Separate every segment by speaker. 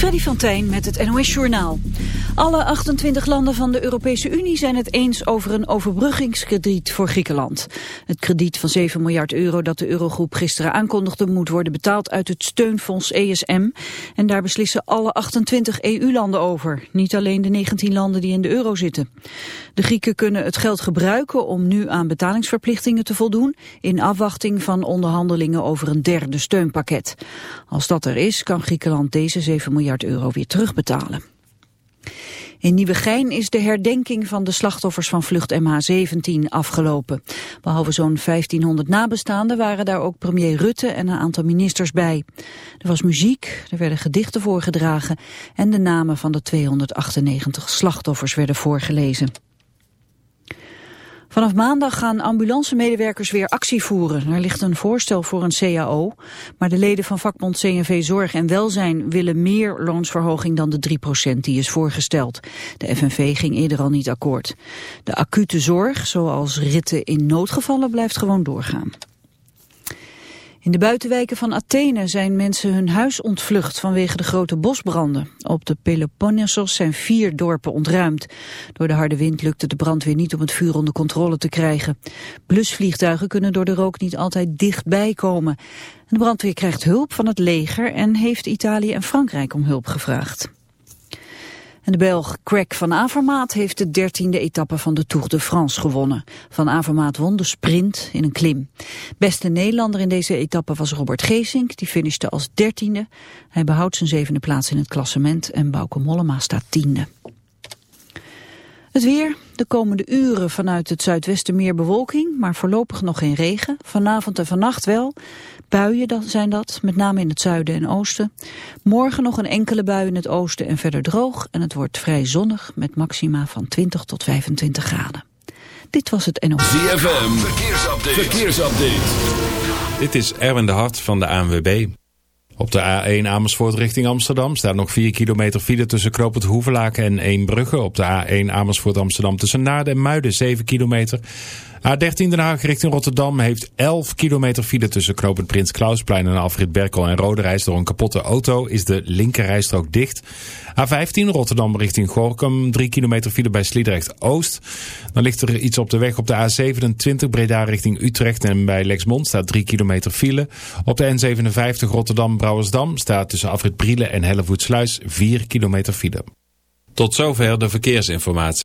Speaker 1: Freddy van met het NOS-journaal. Alle 28 landen van de Europese Unie zijn het eens over een overbruggingskrediet voor Griekenland. Het krediet van 7 miljard euro dat de Eurogroep gisteren aankondigde moet worden betaald uit het steunfonds ESM. En daar beslissen alle 28 EU-landen over, niet alleen de 19 landen die in de euro zitten. De Grieken kunnen het geld gebruiken om nu aan betalingsverplichtingen te voldoen in afwachting van onderhandelingen over een derde steunpakket. Als dat er is, kan Griekenland deze 7 miljard euro weer terugbetalen. In Nieuwegein is de herdenking van de slachtoffers van vlucht MH17 afgelopen. Behalve zo'n 1500 nabestaanden waren daar ook premier Rutte en een aantal ministers bij. Er was muziek, er werden gedichten voorgedragen en de namen van de 298 slachtoffers werden voorgelezen. Vanaf maandag gaan ambulancemedewerkers weer actie voeren. Er ligt een voorstel voor een CAO, maar de leden van vakbond CNV Zorg en Welzijn willen meer loonsverhoging dan de 3% die is voorgesteld. De FNV ging eerder al niet akkoord. De acute zorg, zoals ritten in noodgevallen, blijft gewoon doorgaan. In de buitenwijken van Athene zijn mensen hun huis ontvlucht vanwege de grote bosbranden. Op de Peloponnesos zijn vier dorpen ontruimd. Door de harde wind lukte de brandweer niet om het vuur onder controle te krijgen. Blusvliegtuigen kunnen door de rook niet altijd dichtbij komen. De brandweer krijgt hulp van het leger en heeft Italië en Frankrijk om hulp gevraagd. De Belg Craig van Avermaat heeft de dertiende etappe van de Tour de France gewonnen. Van Avermaat won de sprint in een klim. Beste Nederlander in deze etappe was Robert Geesink, die finishte als dertiende. Hij behoudt zijn zevende plaats in het klassement en Bauke Mollema staat tiende. Het weer, de komende uren vanuit het zuidwesten meer bewolking, maar voorlopig nog geen regen. Vanavond en vannacht wel. Buien zijn dat, met name in het zuiden en oosten. Morgen nog een enkele bui in het oosten en verder droog. En het wordt vrij zonnig met maxima van 20 tot 25 graden. Dit was het NOS.
Speaker 2: ZFM, verkeersupdate. verkeersupdate.
Speaker 3: Dit is Erwin de Hart van de ANWB. Op de A1 Amersfoort richting Amsterdam staat nog 4 kilometer file tussen Knoopend Hoevelaken en Eembrugge. Op de A1 Amersfoort Amsterdam tussen Naarden en Muiden 7 kilometer. A13 Den Haag richting Rotterdam heeft 11 kilometer file tussen Knoopend Prins Klausplein en Alfred Berkel en Roderijs. Door een kapotte auto is de linkerrijstrook dicht. A15 Rotterdam richting Gorkum, 3 kilometer file bij Sliedrecht Oost. Dan ligt er iets op de weg op de A27 Breda richting Utrecht en bij Lexmond staat 3 kilometer file. Op de N57 Rotterdam Brouwersdam staat tussen Afrit Brielen en Hellevoetsluis 4 kilometer file. Tot zover de verkeersinformatie.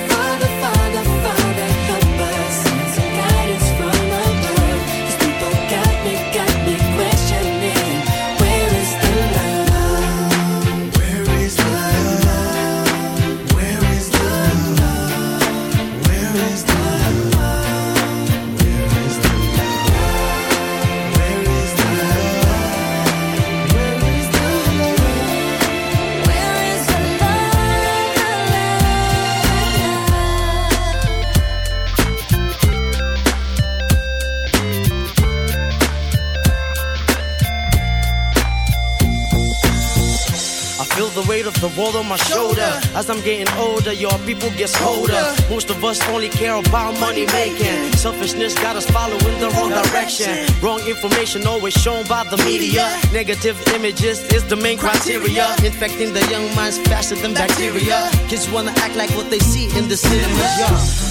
Speaker 4: As I'm getting older, your people get colder. Most of us only care about money making. Selfishness got us following the wrong direction. Wrong information always shown by the media. Negative images is the main criteria. Infecting the young minds faster than bacteria. Kids wanna act like what they see in the cinemas. Yeah.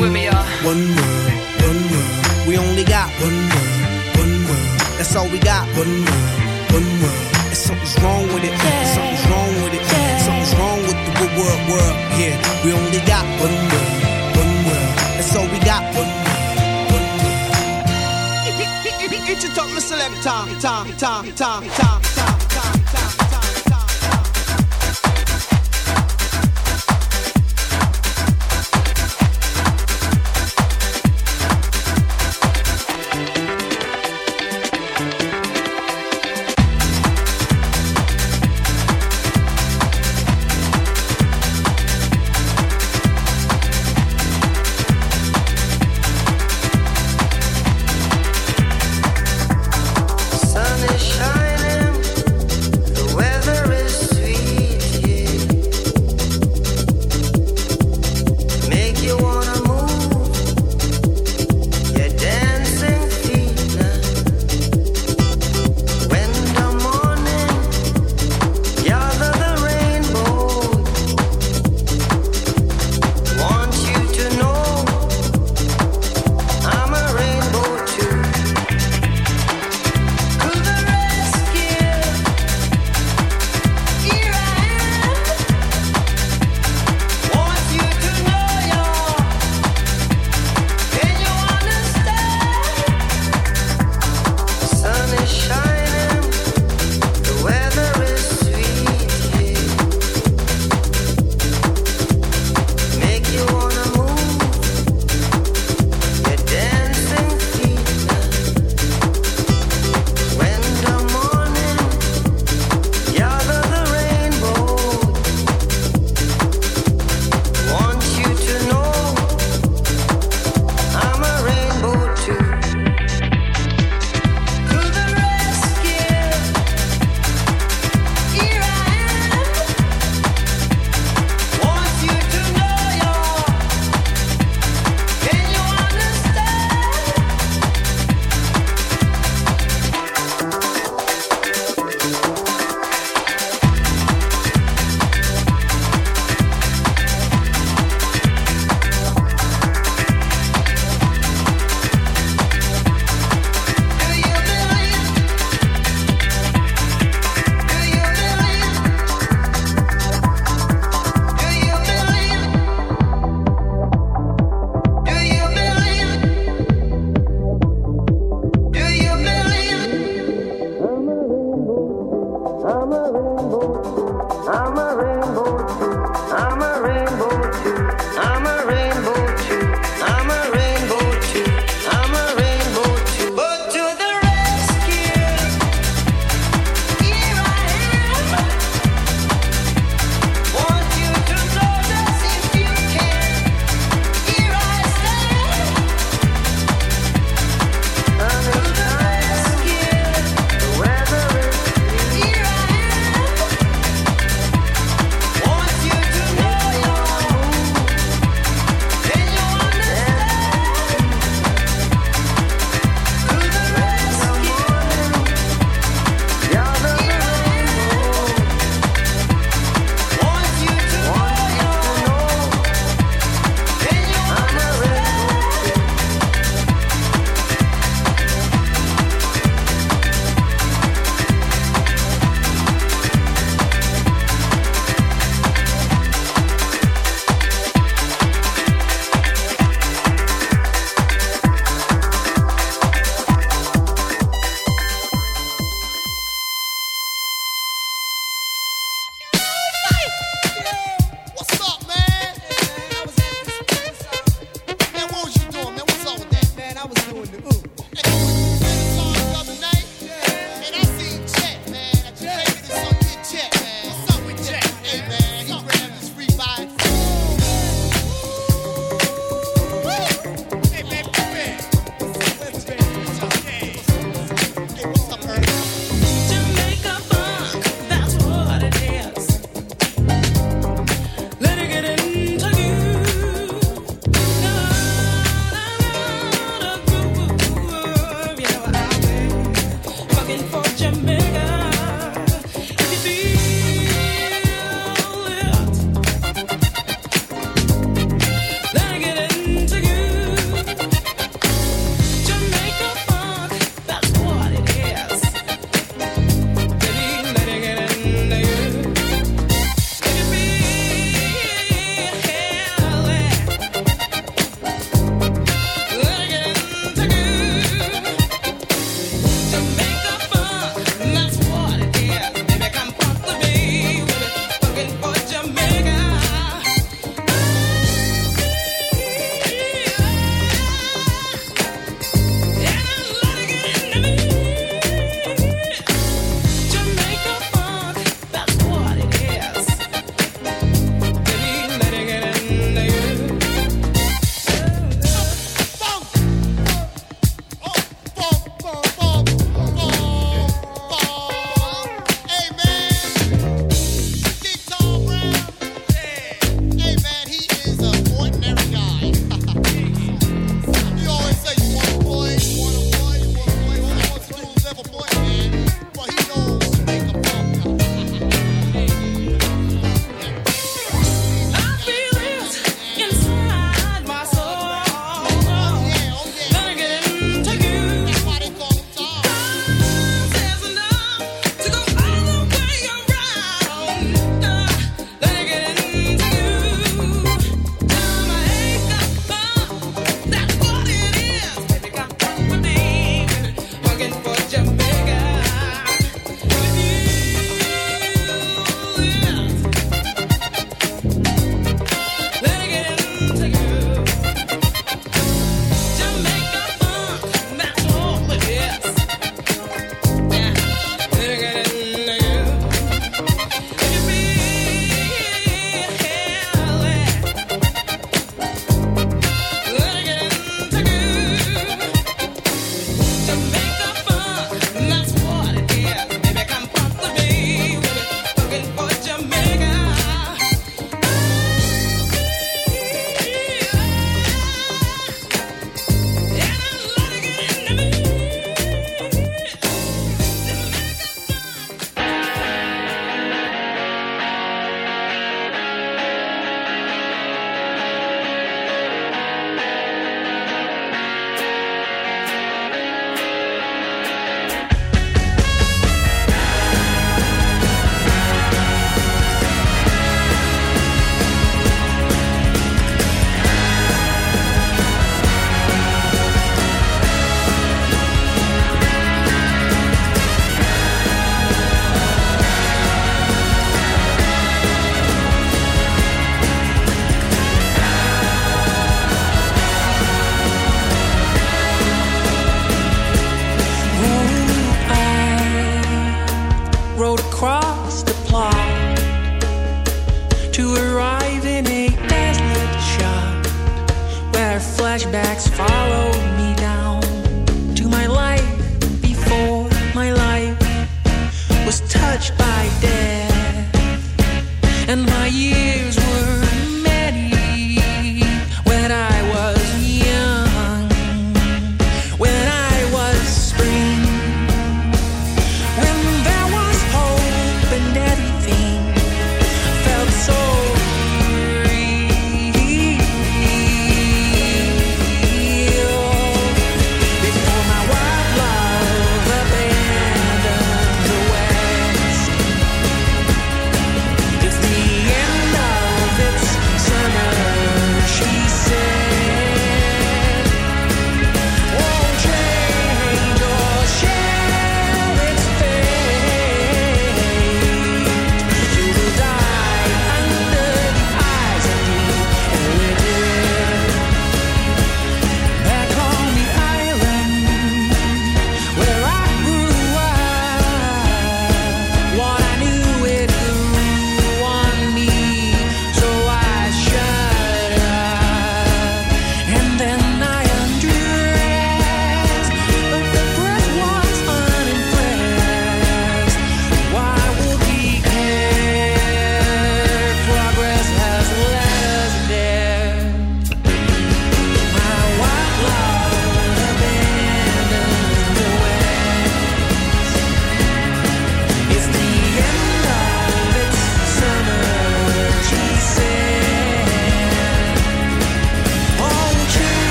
Speaker 4: Sing with me, y'all.
Speaker 5: One world, one world. We only got one world, one world. That's all we got. One world, one world. And something's wrong with it. Something's wrong with it. Something's wrong with the good world, world. Yeah, we only got one world, one world. That's all we got. One world. Get your talk, Mr. Selector. Tom, Tom, Tom, Tom, Tom, Tom,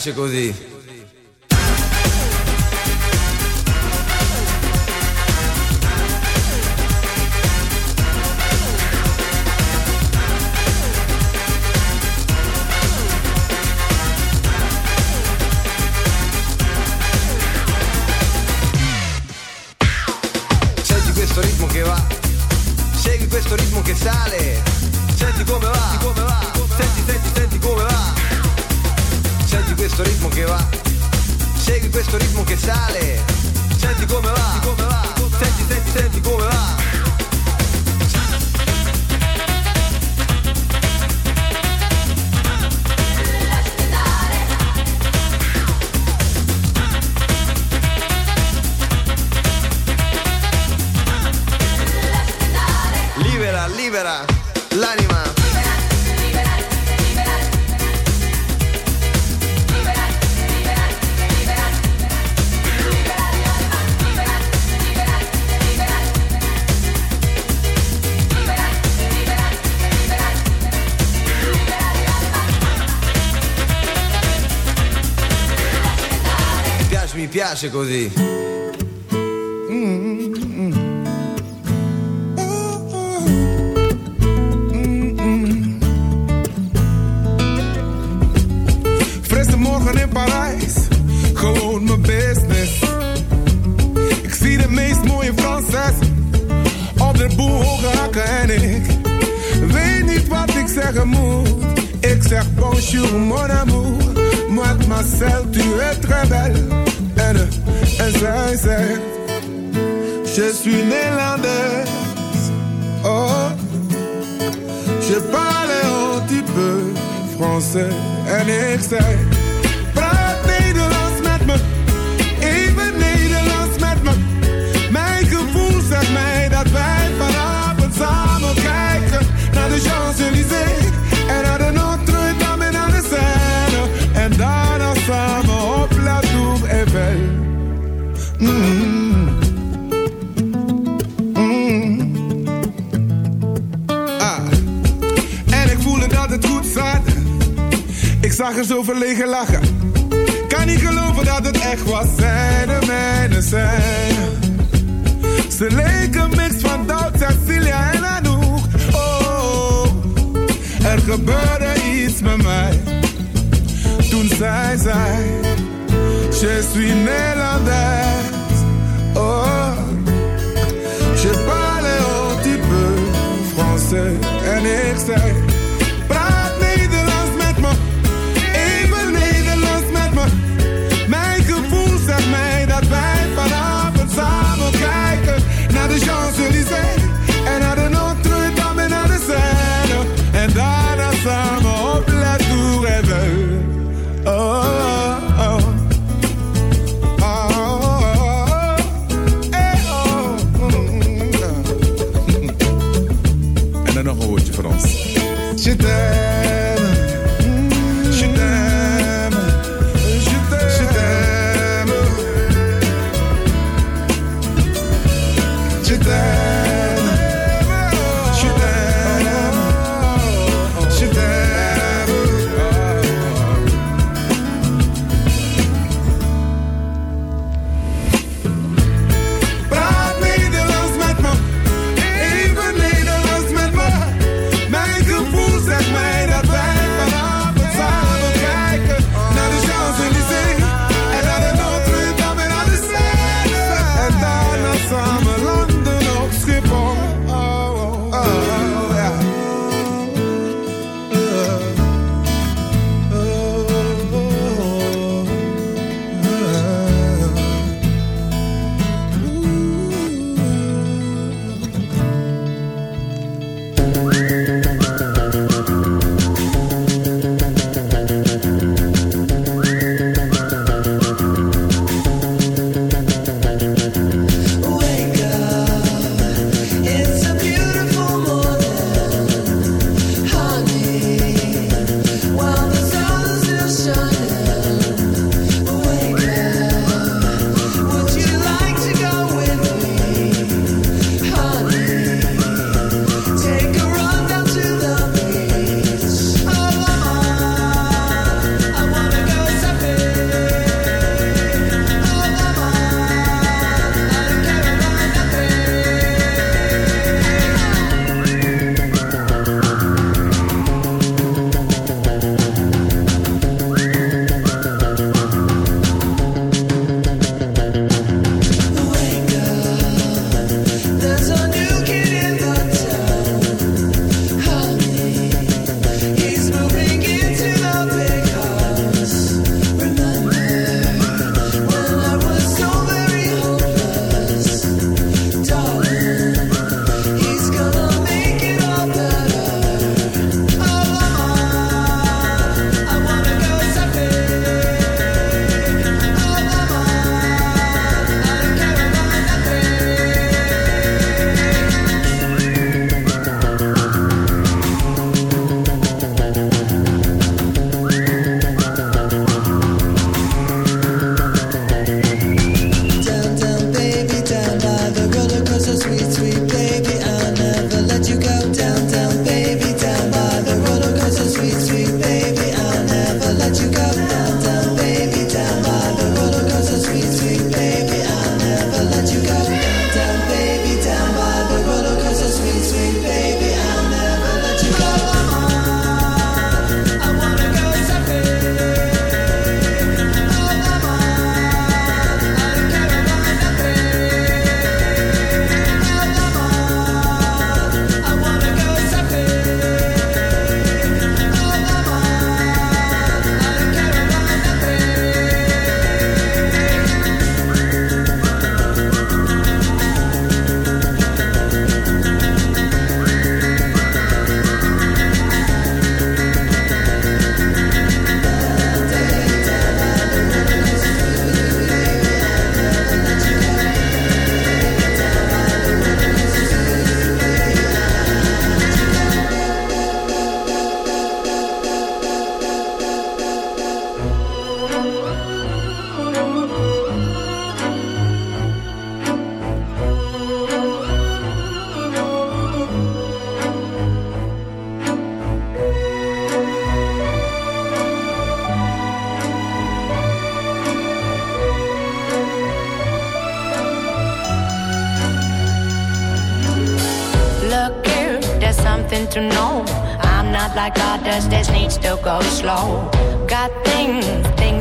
Speaker 6: piace così. Piace, così.
Speaker 7: Morgen in Parijs, gewoon mijn business. Ik zie de meest mooie Franses op de boel hoge en ik weet niet wat ik zeggen moet. Ik zeg bonjour mon amour, mademoiselle tu es très belle. En, zij zegt, je suis Nederlands. Oh, je parle un petit peu français. En ik zag er zo verlegen lachen. Kan niet geloven dat het echt was. Zij de mijne zijn. Ze leken mix van Doubt, Cecilia en Anouk. Oh, er gebeurde iets met mij. Toen zij zei, je suis Nederlands. Oh, je parle un petit peu français. En ik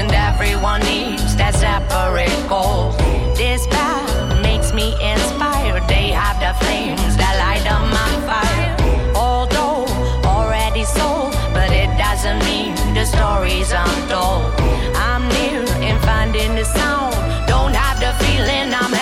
Speaker 8: and everyone needs that separate goal. This path makes me inspired. They have the flames that light up my fire. Although already sold, but it doesn't mean the stories are told. I'm near in finding the sound. Don't have the feeling I'm.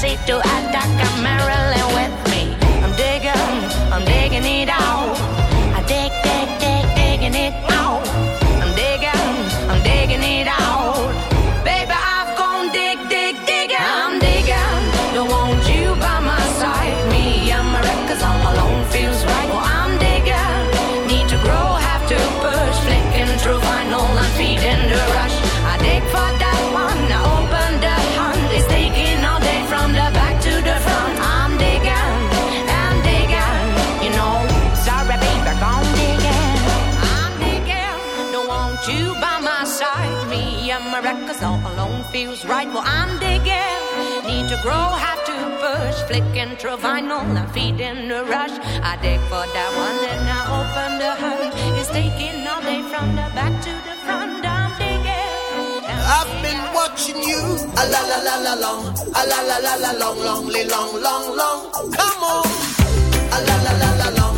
Speaker 8: say to act, flicking through vinyl, I'm feeding the rush. I dig for that one and I open the hood. It's taking all day from the back to the front. I'm digging.
Speaker 5: I've been watching you, a la la la la long, a la la la la long, long, long, long, long. Come on, a la la la la long.